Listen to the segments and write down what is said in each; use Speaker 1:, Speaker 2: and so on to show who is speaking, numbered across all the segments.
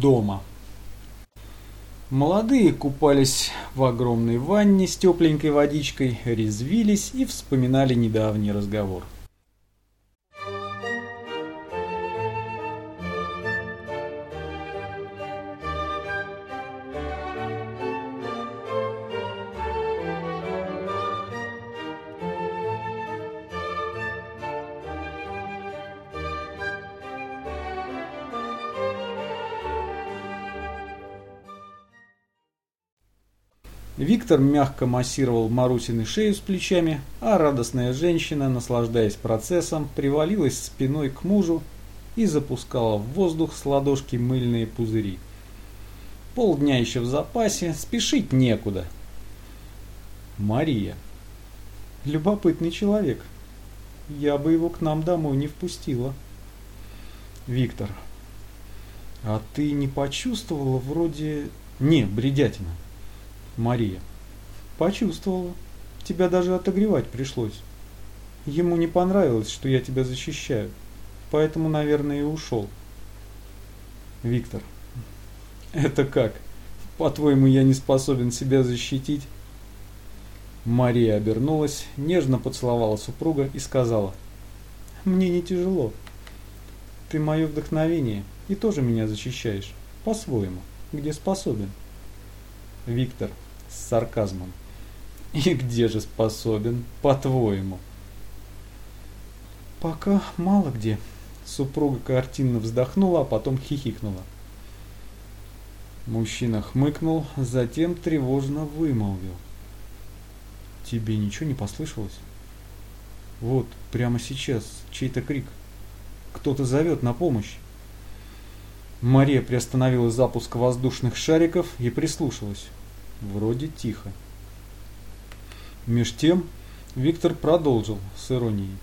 Speaker 1: дома. Молодые купались в огромной ванне с тепленькой водичкой, резвились и вспоминали недавний разговор. Виктор мягко массировал Марусины шею с плечами, а радостная женщина, наслаждаясь процессом, привалилась спиной к мужу и запускала в воздух с ладошки мыльные пузыри. Полдня еще в запасе, спешить некуда. Мария. Любопытный человек. Я бы его к нам домой не впустила. Виктор. А ты не почувствовала вроде... Не, бредятина. Мария. Почувствовала. Тебя даже отогревать пришлось. Ему не понравилось, что я тебя защищаю. Поэтому, наверное, и ушел. Виктор. Это как? По-твоему, я не способен себя защитить? Мария обернулась, нежно поцеловала супруга и сказала. Мне не тяжело. Ты мое вдохновение и тоже меня защищаешь. По-своему, где способен. Виктор с сарказмом. И где же способен, по-твоему? Пока мало где. Супруга картинно вздохнула, а потом хихикнула. Мужчина хмыкнул, затем тревожно вымолвил. Тебе ничего не послышалось? Вот, прямо сейчас, чей-то крик. Кто-то зовет на помощь. Мария приостановила запуск воздушных шариков и прислушалась. Вроде тихо. Меж тем Виктор продолжил с иронией.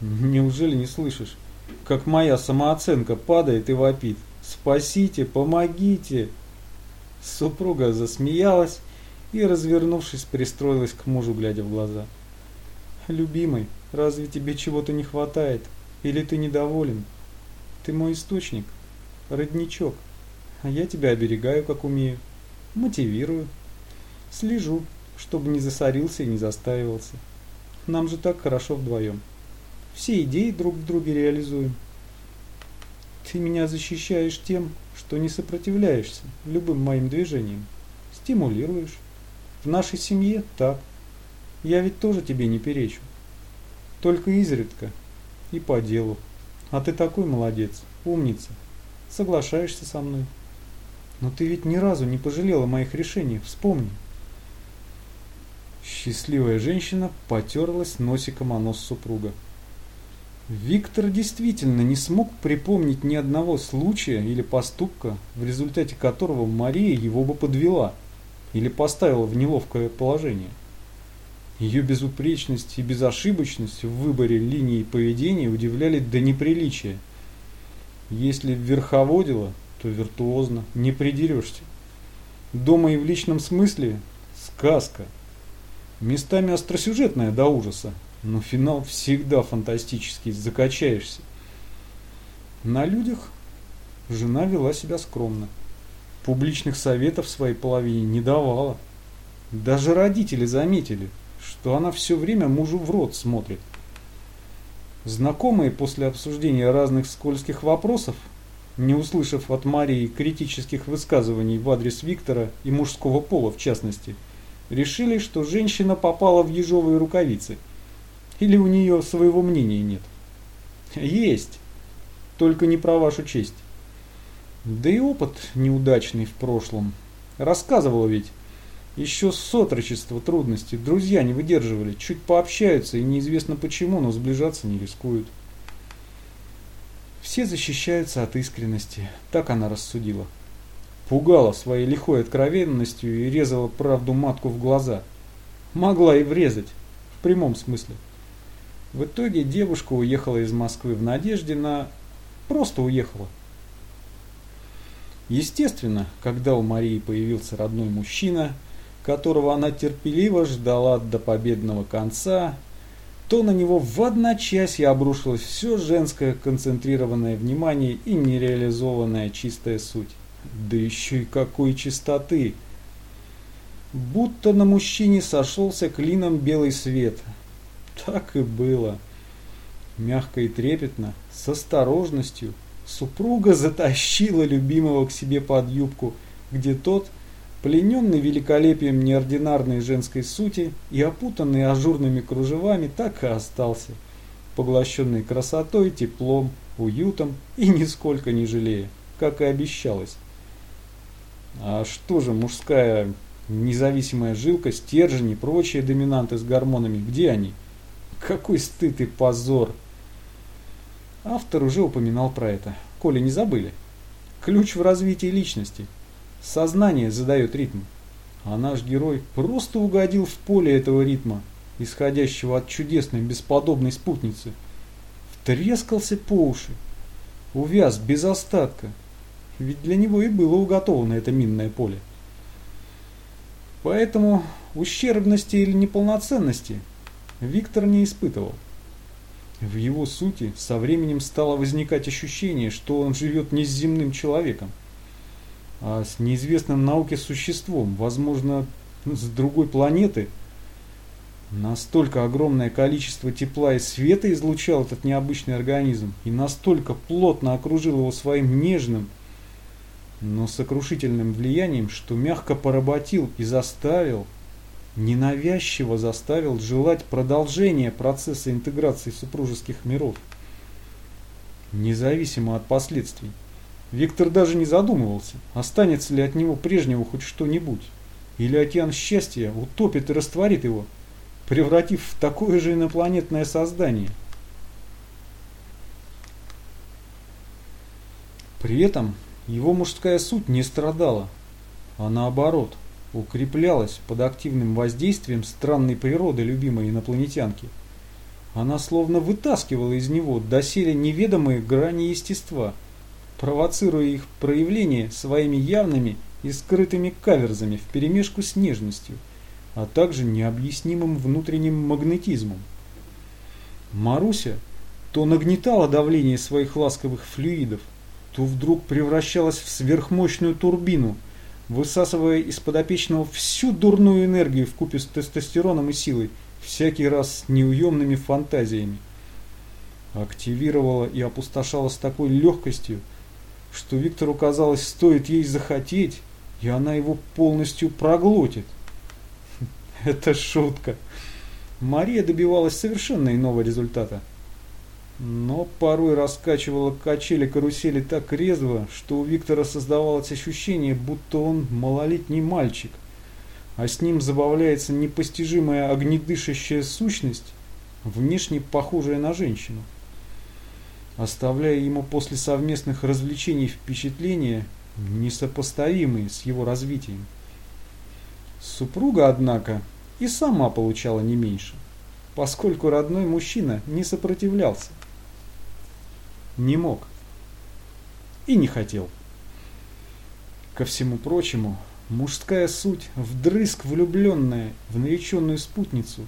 Speaker 1: Неужели не слышишь, как моя самооценка падает и вопит? Спасите, помогите! Супруга засмеялась и, развернувшись, пристроилась к мужу, глядя в глаза. «Любимый, разве тебе чего-то не хватает? Или ты недоволен? Ты мой источник, родничок, а я тебя оберегаю, как умею, мотивирую, Слежу, чтобы не засорился и не застаивался. Нам же так хорошо вдвоем. Все идеи друг в друге реализуем. Ты меня защищаешь тем, что не сопротивляешься любым моим движениям. Стимулируешь. В нашей семье так. Я ведь тоже тебе не перечу. Только изредка и по делу. А ты такой молодец, умница. Соглашаешься со мной. Но ты ведь ни разу не пожалела моих решений, вспомни. Счастливая женщина потерлась носиком о нос супруга. Виктор действительно не смог припомнить ни одного случая или поступка, в результате которого Мария его бы подвела или поставила в неловкое положение. Ее безупречность и безошибочность в выборе линии поведения удивляли до неприличия. Если верховодила, то виртуозно, не придерешься. Дома и в личном смысле – сказка – Местами остросюжетная до ужаса, но финал всегда фантастический, закачаешься. На людях жена вела себя скромно. Публичных советов своей половине не давала. Даже родители заметили, что она все время мужу в рот смотрит. Знакомые после обсуждения разных скользких вопросов, не услышав от Марии критических высказываний в адрес Виктора и мужского пола в частности, решили, что женщина попала в ежовые рукавицы. Или у нее своего мнения нет? Есть, только не про вашу честь. Да и опыт неудачный в прошлом. Рассказывала ведь. Еще с отрочества трудности. Друзья не выдерживали. Чуть пообщаются и неизвестно почему, но сближаться не рискуют. Все защищаются от искренности. Так она рассудила пугала своей лихой откровенностью и резала правду матку в глаза. Могла и врезать, в прямом смысле. В итоге девушка уехала из Москвы в надежде на... Просто уехала. Естественно, когда у Марии появился родной мужчина, которого она терпеливо ждала до победного конца, то на него в одночасье обрушилось все женское концентрированное внимание и нереализованная чистая суть. Да еще и какой чистоты! Будто на мужчине сошелся клином белый свет. Так и было. Мягко и трепетно, с осторожностью, супруга затащила любимого к себе под юбку, где тот, плененный великолепием неординарной женской сути и опутанный ажурными кружевами, так и остался, поглощенный красотой, теплом, уютом и нисколько не жалея, как и обещалось. А что же мужская независимая жилка, стержень и прочие доминанты с гормонами, где они? Какой стыд и позор! Автор уже упоминал про это. Коли не забыли. Ключ в развитии личности. Сознание задает ритм. А наш герой просто угодил в поле этого ритма, исходящего от чудесной бесподобной спутницы. Втрескался по уши. Увяз без остатка. Ведь для него и было уготовано это минное поле. Поэтому ущербности или неполноценности Виктор не испытывал. В его сути со временем стало возникать ощущение, что он живет не с земным человеком, а с неизвестным науке существом, возможно, с другой планеты. Настолько огромное количество тепла и света излучал этот необычный организм и настолько плотно окружил его своим нежным, но сокрушительным влиянием, что мягко поработил и заставил, ненавязчиво заставил желать продолжения процесса интеграции супружеских миров. Независимо от последствий. Виктор даже не задумывался, останется ли от него прежнего хоть что-нибудь, или океан счастья утопит и растворит его, превратив в такое же инопланетное создание. При этом его мужская суть не страдала, а наоборот, укреплялась под активным воздействием странной природы любимой инопланетянки. Она словно вытаскивала из него доселе неведомые грани естества, провоцируя их проявление своими явными и скрытыми каверзами вперемешку с нежностью, а также необъяснимым внутренним магнетизмом. Маруся то нагнетала давление своих ласковых флюидов, то вдруг превращалась в сверхмощную турбину, высасывая из подопечного всю дурную энергию в купе с тестостероном и силой, всякий раз с неуемными фантазиями. Активировала и опустошала с такой легкостью, что Виктору казалось, стоит ей захотеть, и она его полностью проглотит. Это шутка. Мария добивалась совершенно иного результата но порой раскачивала качели карусели так резво, что у Виктора создавалось ощущение, будто он малолетний мальчик, а с ним забавляется непостижимая огнедышащая сущность, внешне похожая на женщину. Оставляя ему после совместных развлечений впечатления, несопоставимые с его развитием. Супруга, однако, и сама получала не меньше, поскольку родной мужчина не сопротивлялся не мог и не хотел. Ко всему прочему, мужская суть, вдрызг влюбленная в нареченную спутницу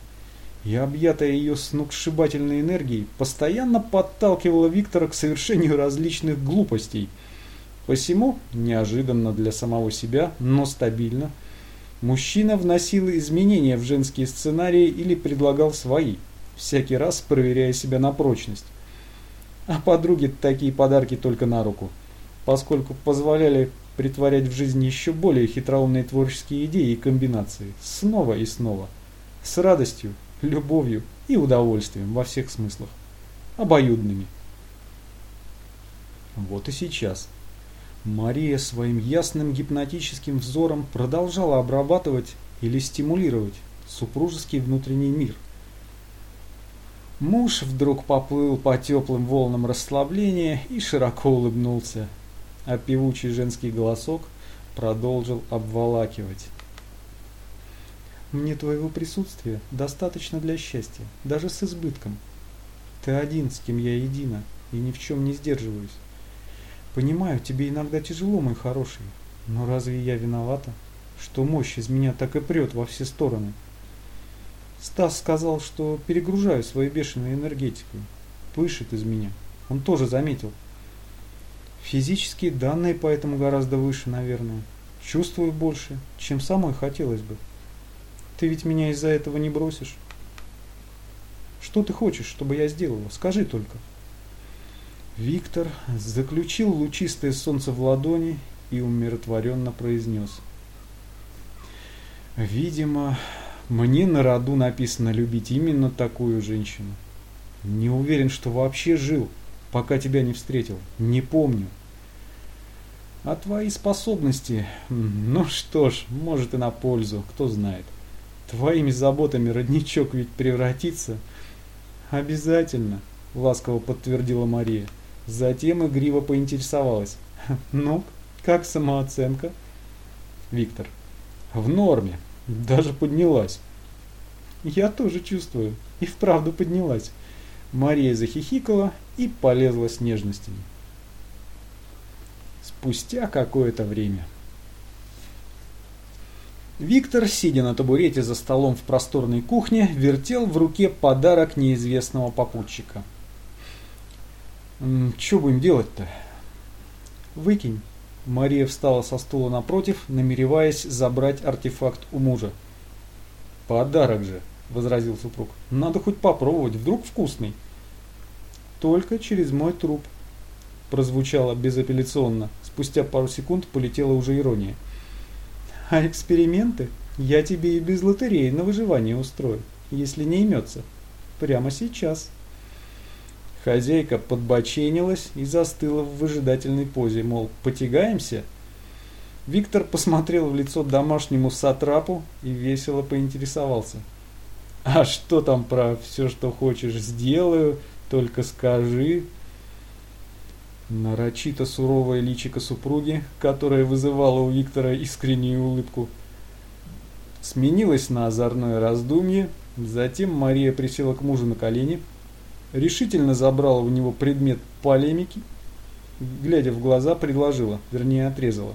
Speaker 1: и объятая ее сногсшибательной энергией, постоянно подталкивала Виктора к совершению различных глупостей. Посему, неожиданно для самого себя, но стабильно, мужчина вносил изменения в женские сценарии или предлагал свои, всякий раз проверяя себя на прочность. А подруге такие подарки только на руку, поскольку позволяли притворять в жизнь еще более хитроумные творческие идеи и комбинации, снова и снова, с радостью, любовью и удовольствием во всех смыслах, обоюдными. Вот и сейчас. Мария своим ясным гипнотическим взором продолжала обрабатывать или стимулировать супружеский внутренний мир – Муж вдруг поплыл по теплым волнам расслабления и широко улыбнулся, а певучий женский голосок продолжил обволакивать. «Мне твоего присутствия достаточно для счастья, даже с избытком. Ты один, с кем я едина, и ни в чем не сдерживаюсь. Понимаю, тебе иногда тяжело, мой хороший, но разве я виновата, что мощь из меня так и прет во все стороны?» Стас сказал, что перегружаю свою бешеную энергетику. Пышет из меня. Он тоже заметил. Физические данные поэтому гораздо выше, наверное. Чувствую больше, чем самой хотелось бы. Ты ведь меня из-за этого не бросишь. Что ты хочешь, чтобы я сделала? Скажи только. Виктор заключил лучистое солнце в ладони и умиротворенно произнес. Видимо, мне на роду написано любить именно такую женщину. Не уверен, что вообще жил, пока тебя не встретил. Не помню. А твои способности, ну что ж, может и на пользу, кто знает. Твоими заботами родничок ведь превратится. Обязательно, ласково подтвердила Мария. Затем игриво поинтересовалась. Ну, как самооценка? Виктор. В норме. Даже поднялась. Я тоже чувствую. И вправду поднялась. Мария захихикала и полезла с нежностями. Спустя какое-то время. Виктор, сидя на табурете за столом в просторной кухне, вертел в руке подарок неизвестного попутчика. «Что будем делать-то?» «Выкинь». Мария встала со стула напротив, намереваясь забрать артефакт у мужа. «Подарок же», — возразил супруг. «Надо хоть попробовать, вдруг вкусный». «Только через мой труп», — прозвучало безапелляционно. Спустя пару секунд полетела уже ирония. «А эксперименты я тебе и без лотереи на выживание устрою, если не имется. Прямо сейчас». Хозяйка подбоченилась и застыла в выжидательной позе, мол, потягаемся? Виктор посмотрел в лицо домашнему сатрапу и весело поинтересовался. «А что там про все, что хочешь, сделаю, только скажи?» Нарочито суровое личико супруги, которое вызывало у Виктора искреннюю улыбку, сменилось на озорное раздумье, затем Мария присела к мужу на колени, решительно забрала у него предмет полемики, глядя в глаза, предложила, вернее отрезала.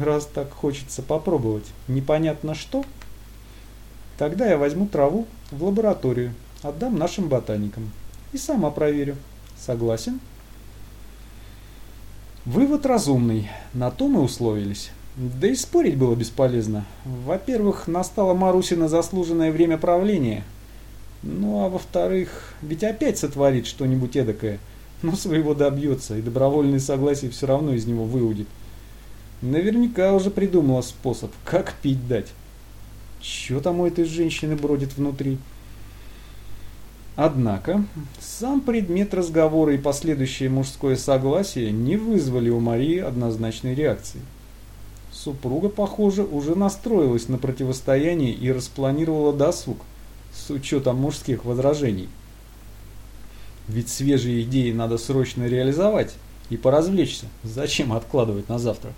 Speaker 1: Раз так хочется попробовать непонятно что, тогда я возьму траву в лабораторию, отдам нашим ботаникам и сама проверю. Согласен? Вывод разумный, на то мы условились. Да и спорить было бесполезно. Во-первых, настало Марусина заслуженное время правления, ну а во-вторых, ведь опять сотворит что-нибудь эдакое, но своего добьется, и добровольное согласие все равно из него выудит. Наверняка уже придумала способ, как пить дать. Че там у этой женщины бродит внутри? Однако, сам предмет разговора и последующее мужское согласие не вызвали у Марии однозначной реакции. Супруга, похоже, уже настроилась на противостояние и распланировала досуг с учетом мужских возражений. Ведь свежие идеи надо срочно реализовать и поразвлечься. Зачем откладывать на завтра?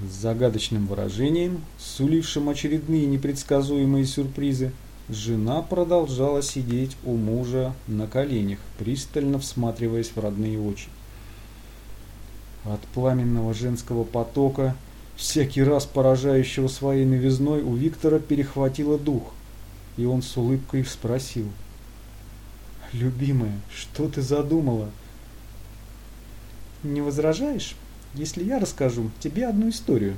Speaker 1: С загадочным выражением, сулившим очередные непредсказуемые сюрпризы, жена продолжала сидеть у мужа на коленях, пристально всматриваясь в родные очи. От пламенного женского потока, всякий раз поражающего своей новизной, у Виктора перехватило дух – и он с улыбкой спросил. «Любимая, что ты задумала?» «Не возражаешь, если я расскажу тебе одну историю?»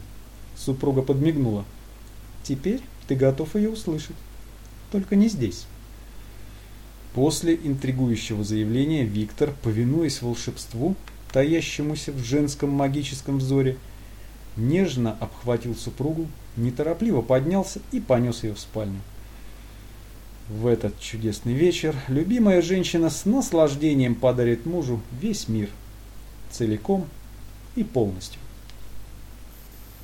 Speaker 1: Супруга подмигнула. «Теперь ты готов ее услышать. Только не здесь». После интригующего заявления Виктор, повинуясь волшебству, таящемуся в женском магическом взоре, нежно обхватил супругу, неторопливо поднялся и понес ее в спальню. В этот чудесный вечер любимая женщина с наслаждением подарит мужу весь мир, целиком и полностью.